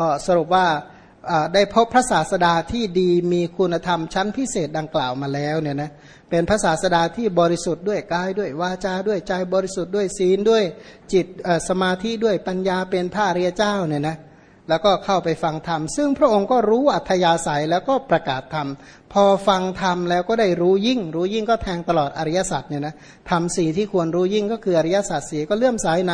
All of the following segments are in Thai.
ก็สรุปว่าได้พบพระศาสดาที่ดีมีคุณธรรมชั้นพิเศษดังกล่าวมาแล้วเนี่ยนะเป็นพระศาสดาที่บริสุทธิ์ด้วยกายด้วยวาจาด้วยใจบริสุทธิ์ด้วยศีลด้วยจิตสมาธิด้วยปัญญาเป็นพระเรียเจ้าเนี่ยนะ แล้วก็เข้าไปฟังธรรม ซึ่งพระองค์ก็รู้อัธยาศัยแล้วก็ประกาศธรรม พอฟังธรรมแล้วก็ได้รู้ยิ่ง รู้ยิ่งก็แทงตลอดอริยสัจเนี่ยนะธรรมสี่ที่ควรรู้ยิ่งก็คืออริยสัจสี่ก็เลื่อมสายใน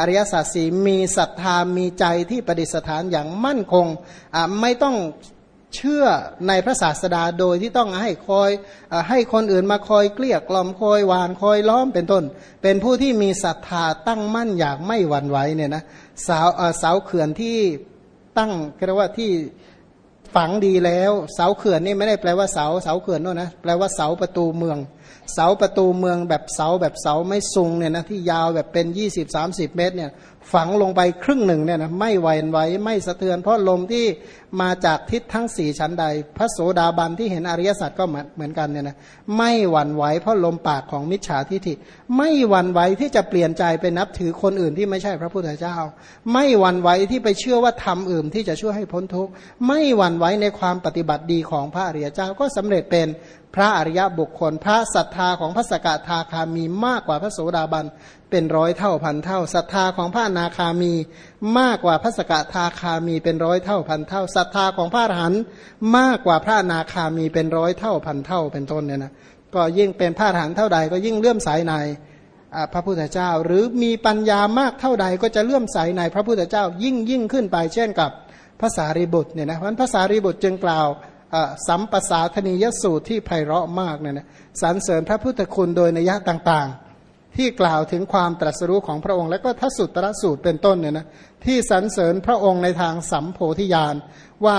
อริยสัจสี่มีศรัทธามีใจที่ประดิษฐานอย่างมั่นคงอ่าไม่ต้องเชื่อในพระศาสดาโดยที่ต้องให้คอยอให้คนอื่นมาคอยเกลี้ยกล่อมคอยวานคอยล้อมเป็นต้น เป็นผู้ที่มีศรัทธาตั้งมั่นอย่างไม่หวั่นไหวเนี่ยนะสาวสาเขื่อนที่ ตั้งเรียกว่าที่ฝังดีแล้ว เสาเขื่อนนี่ไม่ได้แปลว่าเสาเสาเขื่อนโน่นนะแปลว่าเสาประตูเมือง เสาประตูเมืองแบบเสาแบบเสาไม่ซุงเนี่ยนะที่ยาวแบบเป็น 20-30 เมตรเนี่ยฝังลงไปครึ่งหนึ่งเนี่ยนะไม่ไหวนไหวไม่สะเทือน เพราะลมที่มาจากทิศทั้งสี่ชั้นใด พระโสดาบันที่เห็นอริยสัจก็เหมือนกันเนี่ยนะไม่หวั่นไหวเพราะลมปากของมิจฉาทิฐิ ไม่หวั่นไหวที่จะเปลี่ยนใจไปนับถือคนอื่นที่ไม่ใช่พระพุทธเจ้า ไม่หวั่นไหวที่ไปเชื่อว่าทำอื่นที่จะช่วยให้พ้นทุกข์ไม่หวั่นไหวในความปฏิบัติดีของพระอริยเจ้าก็สำเร็จเป็น พระอริยบุคคล พระศรัทธาของพระสกทาคามีมากกว่าพระโสดาบันเป็นร้อยเท่าพันเท่าศรัทธาของพระนาคามีมากกว่าพระสกทาคามีเป็นร้อยเท่าพันเท่าศรัทธาของพระอรหันต์มากกว่าพระนาคามีเป็นร้อยเท่าพันเท่าเป็นต้นเนี่ยนะก็ยิ่งเป็นพระอรหันต์เท่าใดก็ยิ่งเลื่อมใสในพระพุทธเจ้า หรือมีปัญญามากเท่าใดก็จะเลื่อมใสในพระพุทธเจ้ายิ่งยิ่งขึ้นไปเช่นกับภาษารีบุตรเนี่ยนะเพราะภาษารีบุตรจึงกล่าว สัมปสาธนียสูตรที่ไพเราะมากเนี่ยนะสรรเสริญพระพุทธคุณโดยนัยต่างๆ ที่กล่าวถึงความตรัสรู้ของพระองค์ และก็ทัสุตรสูตรเป็นต้นเนี่ยนะที่สรรเสริญพระองค์ในทางสัมโพธิญาณว่า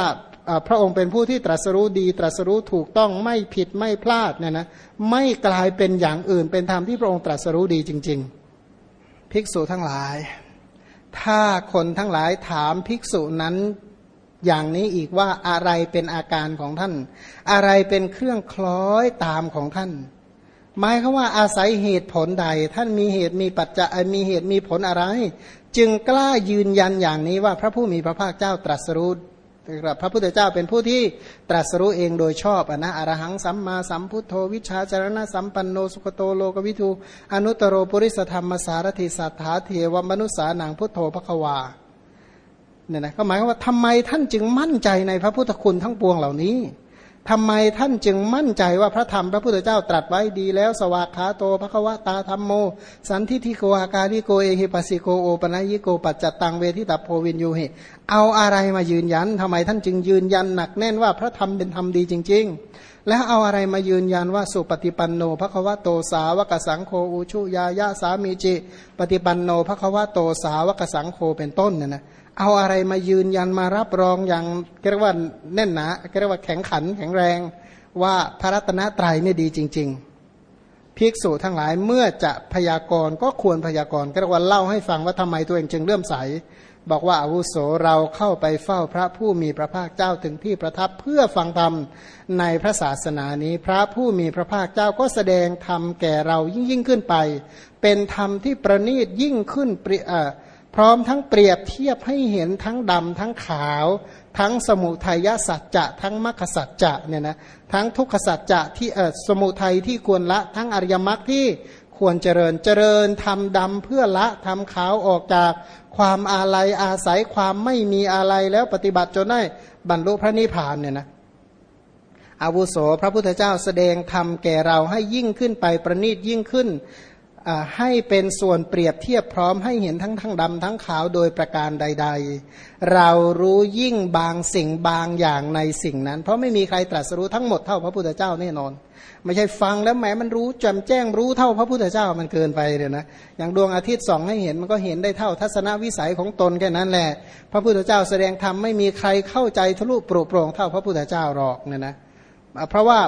พระองค์เป็นผู้ที่ตรัสรู้ดี ตรัสรู้ถูกต้องไม่ผิดไม่พลาดเนี่ยนะไม่กลายเป็นอย่างอื่น เป็นธรรมที่พระองค์ตรัสรู้ดีจริง ๆ ภิกษุทั้งหลาย ถ้าคนทั้งหลายถามภิกษุนั้น อย่างนี้อีกว่าอะไรเป็นอาการของท่าน อะไรเป็นเครื่องคล้อยตามของท่าน หมายคือว่าอาศัยเหตุผลใด ท่านมีเหตุมีปัจจัยมีเหตุมีผลอะไร จึงกล้ายืนยันอย่างนี้ว่าพระผู้มีพระภาคเจ้าตรัสรู้พระพุทธเจ้าเป็นผู้ที่ตรัสรู้เองโดยชอบอนะอรหังสัมมาสัมพุทโธวิชาจารณะสัมปันโนสุขโตโลกวิทูอนุตโรปุริสธรรมสารถิสัทธาเทวมนุษสานังพุทโธพระควา เนี่ยนะก็หมายว่าทำไมท่านจึงมั่นใจในพระพุทธคุณทั้งปวงเหล่านี้ทำไมท่านจึงมั่นใจว่าพระธรรมพระพุทธเจ้าตรัสไว้ดีแล้ว สวากขาโตภควตาธรรมโม สันทิทิโกอาการิโกเอหิปัสสิโกโอปนัยิโกปัจจตังเวทิตาโพวินยูเหเอาอะไรมายืนยันทำไมท่านจึงยืนยันหนักแน่นว่าพระธรรมเป็นธรรมดีจริง ๆแล้วเอาอะไรมายืนยันว่าสุปฏิปันโนภควโตสาวกสังโฆอุชุยายะสามีจิ ปฏิปันโนภควโตสาวกสังโฆเป็นต้นเนี่ยนะ เอาอะไรมายืนยันมารับรองอย่างเรียกว่าแน่นหนาเรียกว่าแข็งขันแข็งแรงว่าพระรัตนตรัยนี่ดีจริง ๆ ภิกษุทั้งหลายเมื่อจะพยากรณ์ก็ควรพยากรณ์ก็เรียกว่าเล่าให้ฟังว่าทำไมตัวเองจึงเลื่อมใส บอกว่าอาวุโสเราเข้าไปเฝ้าพระผู้มีพระภาคเจ้าถึงที่ประทับเพื่อฟังธรรมในพระศาสนานี้พระผู้มีพระภาคเจ้าก็แสดงธรรมแก่เรายิ่งยิ่งขึ้นไป เป็นธรรมที่ประณีตยิ่งขึ้นเปรีย พร้อมทั้งเปรียบเทียบให้เห็นทั้งดำทั้งขาว ทั้งสมุทัยสัจจะทั้งมรรคสัจจะเนี่ยนะทั้งทุกขสัจจะที่เออสมุทัยที่ควรละ ทั้งอริยมรรคที่ควรเจริญเจริญทำดำเพื่อละทำขาวออกจากความอาลัยอาศัยความไม่มีอะไรแล้วปฏิบัติจนได้บรรลุพระนิพพานเนี่ยนะอาวุโสพระพุทธเจ้าแสดงธรรมแก่เราให้ยิ่งขึ้นไปประณีตยิ่งขึ้น ให้เป็นส่วนเปรียบเทียบพร้อมให้เห็นทั้งทั้งดำทั้งขาวโดยประการใด ๆ เรารู้ยิ่งบางสิ่งบางอย่างในสิ่งนั้น เพราะไม่มีใครตรัสรู้ทั้งหมดเท่าพระพุทธเจ้าแน่นอน ไม่ใช่ฟังแล้วแหมมันรู้จำแจ้งรู้เท่าพระพุทธเจ้ามันเกินไปเลยนะอย่างดวงอาทิตย์ส่องให้เห็นมันก็เห็นได้เท่าทัศนวิสัยของตนแค่นั้นแหละ พระพุทธเจ้าแสดงธรรมไม่มีใครเข้าใจทะลุโปร่งเท่าพระพุทธเจ้าหรอกเนี่ยนะเพราะว่า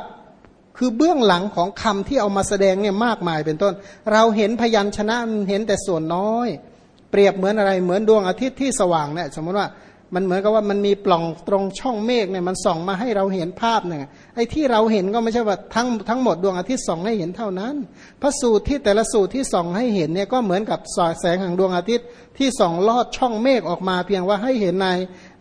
คือเบื้องหลังของคำที่เอามาแสดงเนี่ยมากมายเป็นต้น เราเห็นพยัญชนะเห็นแต่ส่วนน้อย เปรียบเหมือนอะไรเหมือนดวงอาทิตย์ที่สว่างเนี่ยสมมติว่า มันเหมือนกับว่ามันมีปล่องตรงช่องเมฆเนี่ยมันส่องมาให้เราเห็นภาพเนี่ยไอ้ที่เราเห็นก็ไม่ใช่ว่าทั้งทั้งหมดดวงอาทิตย์ส่องให้เห็นเท่านั้น พระสูตรที่แต่ละสูตรที่ส่องให้เห็นเนี่ยก็เหมือนกับสแสงแห่งดวงอาทิตย์ที่ส่องลอดช่องเมฆออกมาเพียงว่าให้เห็นใน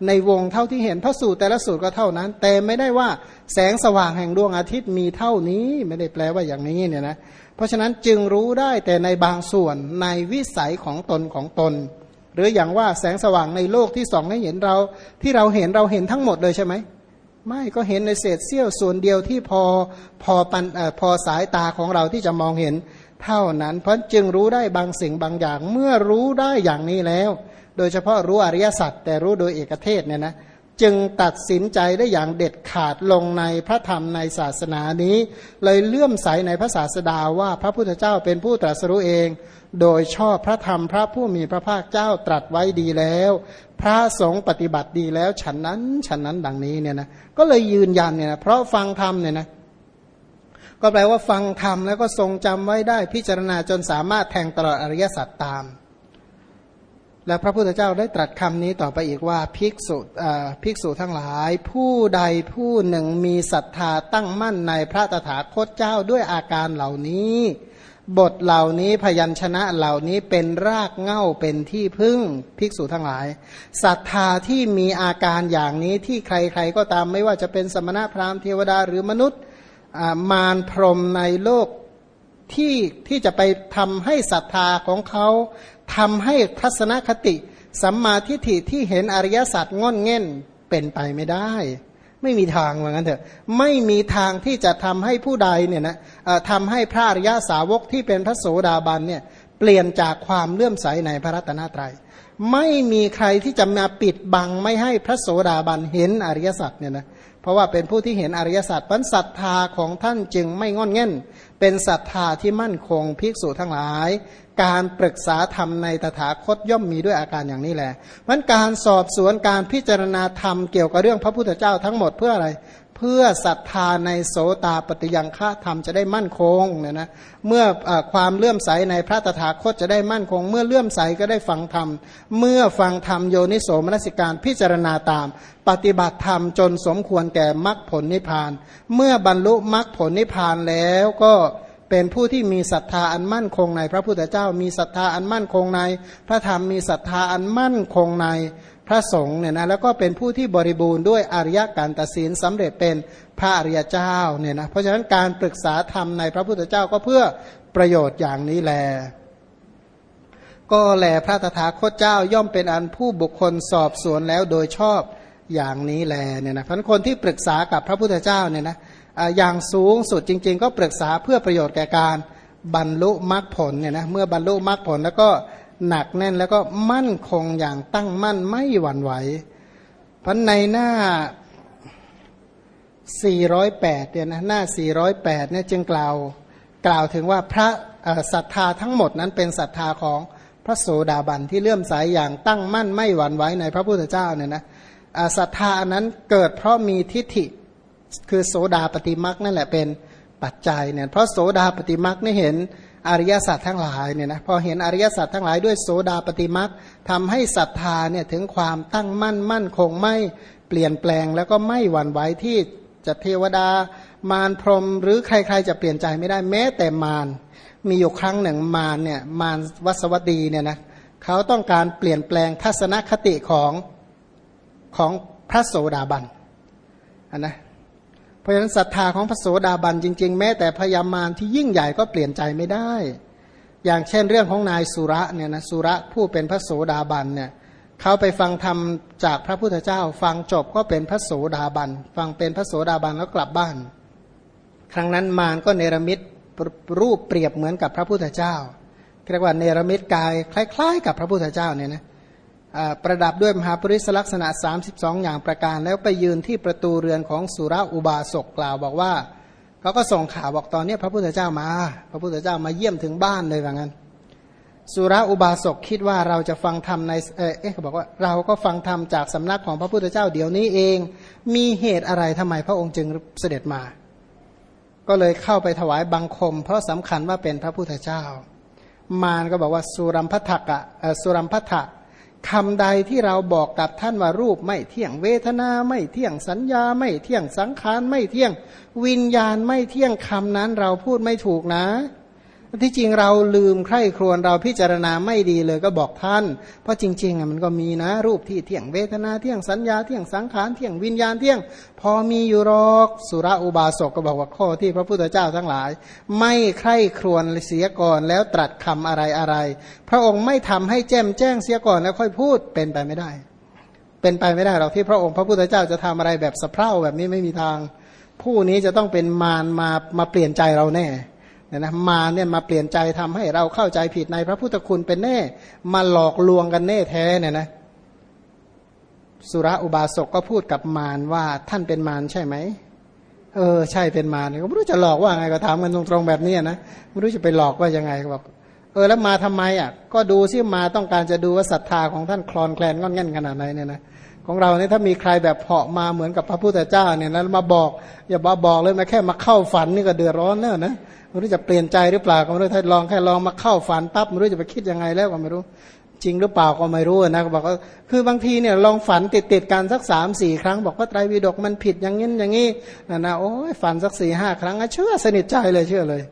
ในวงเท่าที่เห็นพระสูตรแต่ละสูตรก็เท่านั้น แต่ไม่ได้ว่าแสงสว่างแห่งดวงอาทิตย์มีเท่านี้ไม่ได้แปลว่าอย่างนี้เนี่ยนะเพราะฉะนั้นจึงรู้ได้แต่ในบางส่วนในวิสัยของตนของตน หรืออย่างว่าแสงสว่างในโลกที่ส่องให้เห็นเรา ที่เราเห็นเราเห็นทั้งหมดเลยใช่ไหมไม่ก็เห็นในเศษเสี้ยวส่วนเดียวที่พอพอปันอพอสายตาของเราที่จะมองเห็นเท่านั้น เพราะจึงรู้ได้บางสิ่งบางอย่างเมื่อรู้ได้อย่างนี้แล้ว โดยเฉพาะรู้อริยสัจแต่รู้โดยเอกเทศเนี่ยนะจึงตัดสินใจได้อย่างเด็ดขาดลงในพระธรรมในศาสนานี้ เลยเลื่อมใสในพระศาสดาว่าพระพุทธเจ้าเป็นผู้ตรัสรู้เอง โดยชอบพระธรรมพระผู้มีพระภาคเจ้าตรัสไว้ดีแล้ว พระสงฆ์ปฏิบัติดีแล้ว ฉันนั้น ฉันนั้นดังนี้เนี่ยนะก็เลยยืนยันเนี่ยนะเพราะฟังธรรมเนี่ยนะก็แปลว่าฟังธรรมแล้วก็ทรงจำไว้ได้พิจารณาจนสามารถแทงตลอดอริยสัจตาม และพระพุทธเจ้าได้ตรัสคำนี้ต่อไปอีกว่าภิกษุภิกษุทั้งหลาย ผู้ใดผู้หนึ่งมีศรัทธาตั้งมั่นในพระตถาคตเจ้าด้วยอาการเหล่านี้ บทเหล่านี้พยัญชนะเหล่านี้เป็นรากเง่าเป็นที่พึ่งภิกษุทั้งหลายศรัทธาที่มีอาการอย่างนี้ที่ใครๆก็ตามไม่ว่าจะเป็นสมณะพราหมณ์เทวดาหรือมนุษย์มารพรมในโลกที่ที่จะไปทำให้ศรัทธาของเขาทำให้ทัศนคติ สัมมาทิฏฐิที่เห็นอริยสัจงอนเง่นเป็นไปไม่ได้ ไม่มีทางเหมือนกันเถอะไม่มีทางที่จะทำให้ผู้ใดเนี่ยนะทำให้พระอริยสาวกที่เป็นพระโสดาบันเนี่ยเปลี่ยนจากความเลื่อมใสในพระรัตนตรยัย ไม่มีใครที่จะมาปิดบังไม่ให้พระโสดาบันเห็นอริยสัจเนี่ยนะเพราะว่าเป็นผู้ที่เห็นอริยสัจปัญศรัทธาของท่านจึงไม่งอนเง่น เป็นศรัทธาที่มั่นคงภิกษุทั้งหลาย การปรึกษาธรรมในตถาคตย่อมมีด้วยอาการอย่างนี้แหละมันการสอบสวนการพิจารณาธรรมเกี่ยวกับเรื่องพระพุทธเจ้าทั้งหมดเพื่ออะไร เพื่อศรัทธาในโสตาปฏิยังฆะธรรมจะได้มั่นคงเนี่ยนะเมื่ออความเลื่อมใสในพระตถาคตจะได้มั่นคง เมื่อเลื่อมใสก็ได้ฟังธรรม เมื่อฟังธรรมโยนิโสมนสิการพิจารณาตาม ปฏิบัติธรรมจนสมควรแก่มรรคผลนิพพาน เมื่อบรรลุมรรคผลนิพพานแล้วก็ เป็นผู้ที่มีศรัทธาอันมั่นคงในพระพุทธเจ้า มีศรัทธาอันมั่นคงใน พระธรรมมีศรัทธาอันมั่นคงในพระสงฆ์เนี่ยนะแล้วก็เป็นผู้ที่บริบูรณ์ด้วยอริยการตัดสินสำเร็จเป็นพระอริยเจ้าเนี่ยนะเพราะฉะนั้นการปรึกษาธรรมในพระพุทธเจ้าก็เพื่อประโยชน์อย่างนี้แล ก็แลพระตถาคตเจ้าย่อมเป็นอันผู้บุคคลสอบสวนแล้วโดยชอบอย่างนี้แลเนี่ยนะเพราะคนที่ปรึกษากับพระพุทธเจ้าเนี่ยนะ อย่างสูงสุดจริง ๆ ก็ปรึกษาเพื่อประโยชน์แก่การบรรลุมรรคผลเนี่ยนะเมื่อบรรลุมรรคผลแล้วก็หนักแน่นแล้วก็มั่นคงอย่างตั้งมั่นไม่หวั่นไหวพันในหน้า 408 เนี่ยนะหน้า 408 เนี่ยจึงกล่าวกล่าวถึงว่าพระศรัทธาทั้งหมดนั้นเป็นศรัทธาของพระโสดาบันที่เลื่อมใสยอย่างตั้งมั่นไม่หวั่นไหวในพระพุทธเจ้าเนี่ยนะศรัทธานั้นเกิดเพราะมีทิฏฐิ คือโสดาปฏิมักนั่นแหละเป็นปัจจัยเนี่ยเพราะโสดาปฏิมักนี่เห็นอริยสัจทั้งหลายเนี่ยนะพอเห็นอริยสัจทั้งหลายด้วยโสดาปฏิมักทำให้ศรัทธาเนี่ยถึงความตั้งมั่นมั่นคงไม่เปลี่ยนแปลงแล้วก็ไม่หวั่นไหวที่จะเทวดามารพรมหรือใครๆจะเปลี่ยนใจไม่ได้แม้แต่มารมีอยู่ครั้งหนึ่งมารเนี่ยมารวัสวัดีเนี่ยนะเขาต้องการเปลี่ยนแปลงทัศนคติของของพระโสดาบันนนะ เพราะฉะนั้นศรัทธาของพระโสดาบันจริง ๆ แม้แต่พยามารที่ยิ่งใหญ่ก็เปลี่ยนใจไม่ได้ อย่างเช่นเรื่องของนายสุระเนี่ยนะสุระผู้เป็นพระโสดาบันเนี่ยเขาไปฟังธรรมจากพระพุทธเจ้า ฟังจบก็เป็นพระโสดาบัน ฟังเป็นพระโสดาบันแล้วกลับบ้าน ครั้งนั้นมารก็เนรมิตรูปเปรียบเหมือนกับพระพุทธเจ้าเรียกว่าเนรมิตกายคล้าย ๆ กับพระพุทธเจ้าเนี่ยนะ ประดับด้วยมหาปริศลักษณะ 32 อย่างประการ แล้วไปยืนที่ประตูเรือนของสุรอุบาสกกล่าวบอกว่าเขาก็ส่งข่าวบอกตอนนี้พระพุทธเจ้ามา พระพุทธเจ้ามาเยี่ยมถึงบ้านเลยว่างั้น สุรอุบาสกคิดว่าเราจะฟังธรรมในเอ๊ะเขาบอกว่าเราก็ฟังธรรมจากสำนักของพระพุทธเจ้าเดี๋ยวนี้เอง มีเหตุอะไรทำไมพระองค์จึงเสด็จมา ก็เลยเข้าไปถวายบังคม เพราะสำคัญว่าเป็นพระพุทธเจ้า มารก็บอกว่าสุรัมพัทธะสุรัมพัทธะ คำใดที่เราบอกกับท่านว่ารูปไม่เที่ยงเวทนาไม่เที่ยงสัญญาไม่เที่ยงสังขารไม่เที่ยง วิญญาณไม่เที่ยงคำนั้นเราพูดไม่ถูกนะ ที่จริงเราลืมใคร่ครวญเราพิจารณาไม่ดีเลยก็บอกท่าน เพราะจริงๆมันก็มีนะ รูปที่เที่ยงเวทนาเที่ยงสัญญาเที่ยงสังขารเที่ยงวิญญาณเที่ยง พอมีอยู่รอกสุรอุบาสกก็บอกว่าข้อที่พระพุทธเจ้าทั้งหลาย ไม่ใคร่ครวญเสียก่อนแล้วตรัสคำอะไรอะไร พระองค์ไม่ทำให้แจ้มแจ้งเสียก่อนแล้วค่อยพูดเป็นไปไม่ได้ เป็นไปไม่ได้หรอกที่พระองค์พระพุทธเจ้าจะทำอะไรแบบสะเพร่าแบบนี้ไม่มีทาง ผู้นี้จะต้องเป็นมารมามาเปลี่ยนใจเราแน่ นนะมาเนี่ยมาเปลี่ยนใจทำให้เราเข้าใจผิดในพระพุทธคุณเป็นแน่ มาหลอกลวงกันแน่แท้เนี่ยนะสุระอุบาสกก็พูดกับมารว่าท่านเป็นมารใช่ไหมเออใช่เป็นมารก็ไม่รู้จะหลอกว่าไงก็ถามกันตรงๆแบบนี้นะไม่รู้จะไปหลอกว่ายังไงก็บอกเออแล้วมาทำไมอะ ก็ดูซิมาต้องการจะดูว่าศรัทธาของท่านคลอนแคลนงอนแง่นขนาดไหนเนี่ยนะ ของเราเนี่ยถ้ามีใครแบบเหาะมาเหมือนกับพระพุทธเจ้าเนี่ยแล้วมาบอก อย่าบาบอกเลยมาแค่มาเข้าฝันนี่ก็เดือดร้อนแล้วนะไม่รู้จะเปลี่ยนใจหรือเปล่าก็ไม่รู้ถ้าลองแค่ลองมาเข้าฝันปั๊บไม่รู้จะไปคิดยังไงแล้วก็ไม่รู้ จริงหรือเปล่าก็ไม่รู้นะบอกว่าคือบางทีเนี่ยลองฝันติดติดกันสักสามสี่ครั้ง บอกว่าไตรปิฎกมันผิดอย่างนี้อย่างนี้นะนะโอ้ยฝันสักสี่ห้าครั้งเชื่อสนิทใจเลยเชื่อเลย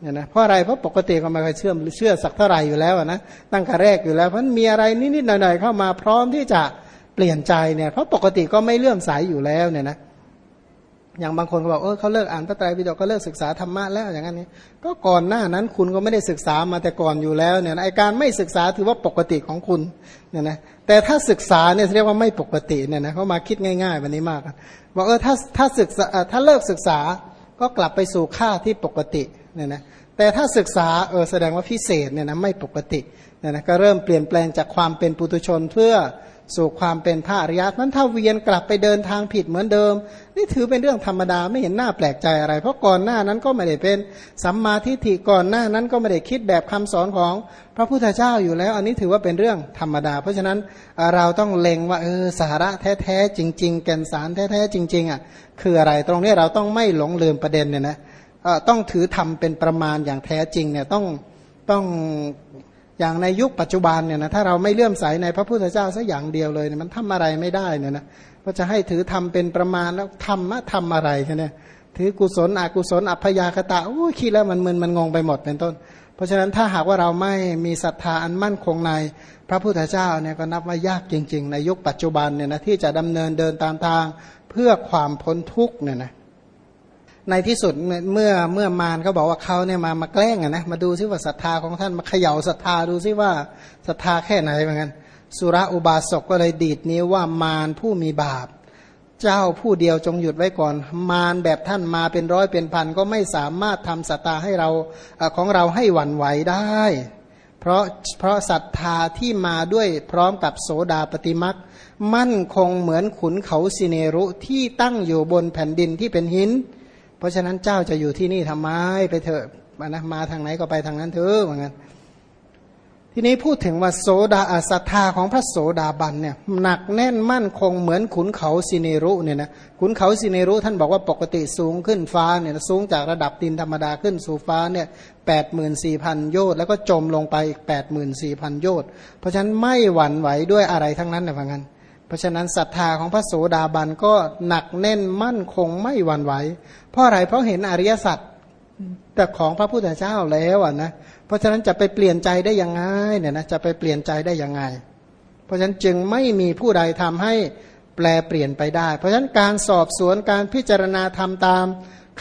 เนี่ยนะเพราะอะไรเพราะปกติก็ไม่เคยเชื่อเชื่อสักเท่าไหร่อยู่แล้วนะตั้งแต่แรกอยู่แล้วเพราะมีอะไรนิดๆหน่อยๆเข้ามาพร้อมที่จะ เปลี่ยนใจเนี่ยเพราะปกติก็ไม่เลื่อมใสยอยู่แล้วเนี่ยนะอย่างบางคนก็บอกเออเขาเลิกอ่านพระไตรปิฎกก็เลิกศึกษาธรรมะแล้วอย่างนั้นนี่ก็ก่อนหน้านั้นคุณก็ไม่ได้ศึกษามาแต่ก่อนอยู่แล้วเนี่ยไอการไม่ศึกษาถือว่าปกติของคุณเนี่ยนะแต่ถ้าศึกษาเนี่ยเรียกว่าไม่ปกติเนี่ยนะเขามาคิดง่ายๆวันนี้มากบอกเออถ้าถ้าศึกษาถ้าเลิกศึกษาก็กลับไปสู่ค่าที่ปกติเนี่ยนะ แต่ถ้าศึกษาเออแสดงว่าพิเศษเนี่ยนะไม่ปกติเนี่ยนะก็เริ่มเปลี่ยนแปลงจากความเป็นปุถุชนเพื่อสู่ความเป็นพระอริยะนั้นถ้าเวียนกลับไปเดินทางผิดเหมือนเดิม นี่ถือเป็นเรื่องธรรมดาไม่เห็นหน้าแปลกใจอะไร เพราะก่อนหน้านั้นก็ไม่ได้เป็นสัมมาทิฏฐิก่อนหน้านั้นก็ไม่ได้คิดแบบคำสอนของพระพุทธเจ้าอยู่แล้ว อันนี้ถือว่าเป็นเรื่องธรรมดา เพราะฉะนั้นเราต้องเล็งว่าเออสาระแท้ๆจริง ๆ แก่นสารแท้ๆจริง ๆอะคืออะไรตรงนี้เราต้องไม่หลงลืมประเด็นเนี่ยนะ ต้องถือธรรมเป็นประมาณอย่างแท้จริงเนี่ยต้องต้องอย่างในยุคปัจจุบันเนี่ยนะถ้าเราไม่เลื่อมใสในพระพุทธเจ้าสักอย่างเดียวเลยเนี่ยมันทำอะไรไม่ได้เนี่ยนะก็จะให้ถือทำเป็นประมาณแล้วทำมาทำอะไรใช่ไหมถือกุศลอกุศลอัพยากตะโอ้คิดแล้วมันมึนมันงงไปหมดเป็นต้น เพราะฉะนั้นถ้าหากว่าเราไม่มีศรัทธาอันมั่นคงในพระพุทธเจ้าเนี่ยก็นับว่ายากจริง ๆ ในยุคปัจจุบันเนี่ยนะที่จะดำเนินเดินตามทางเพื่อความพ้นทุกข์เนี่ยนะ ในที่สุดเมื่อเมื่อมารเขาบอกว่าเขาเนี่ยมามาแกล้งอะนะมาดูซิว่าศรัทธาของท่านมาเขย่าศรัทธาดูซิว่าศรัทธาแค่ไหนเหมือนกันสุระอุบาสกก็เลยดีดนิ้วว่ามารผู้มีบาป เจ้าผู้เดียวจงหยุดไว้ก่อน มารแบบท่านมาเป็นร้อยเป็นพันก็ไม่สามารถทำศรัทธาให้เราของเราให้หวั่นไหวได้ เพราะเพราะศรัทธาที่มาด้วยพร้อมกับโสดาปฏิมักมั่นคงเหมือนขุนเขาสิเนรุที่ตั้งอยู่บนแผ่นดินที่เป็นหิน ราะฉะนั้นเจ้าจะอยู่ที่นี่ทำไมไปเถอะนะมาทางไหนก็ไปทางนั้นเถอะเหมือนกันทีนี้พูดถึงว่าโสดาศรัทธาของพระโสดาบันเนี่ยหนักแน่นมั่นคงเหมือนขุนเขาสิเนรุเนี่ยนะขุนเขาสิเนรุท่านบอกว่าปกติสูงขึ้นฟ้าเนี่ยสูงจากระดับดินธรรมดาขึ้นสู่ฟ้าเนี่ยแปดหมื่นสี่พันโยชน์แล้วก็จมลงไปอีกแปดหมื่นสี่พันโยชน์เพราะฉะนั้นไม่หวั่นไหวด้วยอะไรทั้งนั้นนะพังกัน เพราะฉะนั้นศรัทธาของพระโสดาบันก็หนักแน่นมั่นคงไม่หวั่นไหว เพราะอะไรเพราะเห็นอริยสัจแต่ของพระพุทธเจ้าแล้วอะนะเพราะฉะนั้นจะไปเปลี่ยนใจได้ยังไงเนี่ยนะจะไปเปลี่ยนใจได้ยังไง เพราะฉะนั้นจึงไม่มีผู้ใดทำให้แปลเปลี่ยนไปได้ เพราะฉะนั้นการสอบสวนการพิจารณาทำตาม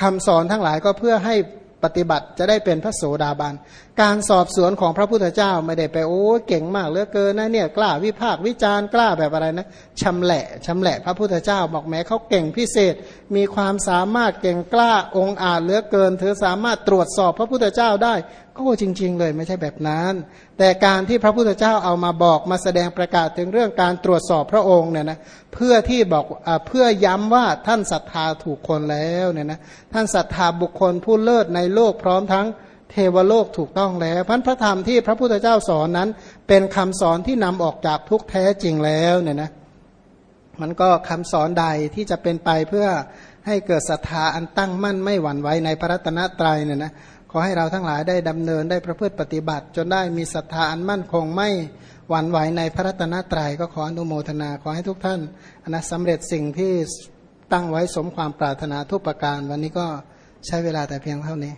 คำสอนทั้งหลายก็เพื่อให้ปฏิบัติจะได้เป็นพระโสดาบันการสอบสวนของพระพุทธเจ้าไม่ได้ไปโอ้เก่งมากเหลือเกินนะเนี่ยกล้าวิพากวิจารณ์กล้าแบบอะไรนะชำแหละชำแหละพระพุทธเจ้าบอกแม้เขาเก่งพิเศษ มีความสามารถเก่งกล้าองค์อาจเหลือเกิน เธอสามารถตรวจสอบพระพุทธเจ้าได้ ก็จริง ๆ เลยไม่ใช่แบบนั้น แต่การที่พระพุทธเจ้าเอามาบอกมาแสดงประกาศถึงเรื่องการตรวจสอบพระองค์เนี่ยนะเพื่อที่บอกอเพื่อย้ำว่าท่านศรัทธาถูกคนแล้วเนี่ยนะท่านศรัทธาบุคคลผู้เลิศในโลกพร้อมทั้ง เทวโลกถูกต้องแล้วพันพระธรรมที่พระพุทธเจ้าสอนนั้น เป็นคำสอนที่นำออกจากทุกแท้จริงแล้วเนี่ยนะมันก็คำสอนใดที่จะเป็นไปเพื่อให้เกิดศรัทธาอันตั้งมั่นไม่หวั่นไหวในพระรัตนตรัยเนี่ยนะขอให้เราทั้งหลายได้ดำเนินได้ประพฤติปฏิบัติ จนได้มีศรัทธาอันมั่นคงไม่หวั่นไหวในพระรัตนตรัยก็ขออนุโมทนาขอให้ทุกท่านอนะสำเร็จสิ่งที่ตั้งไว้สมความปรารถนาทุกประการ วันนี้ก็ใช้เวลาแต่เพียงเท่านี้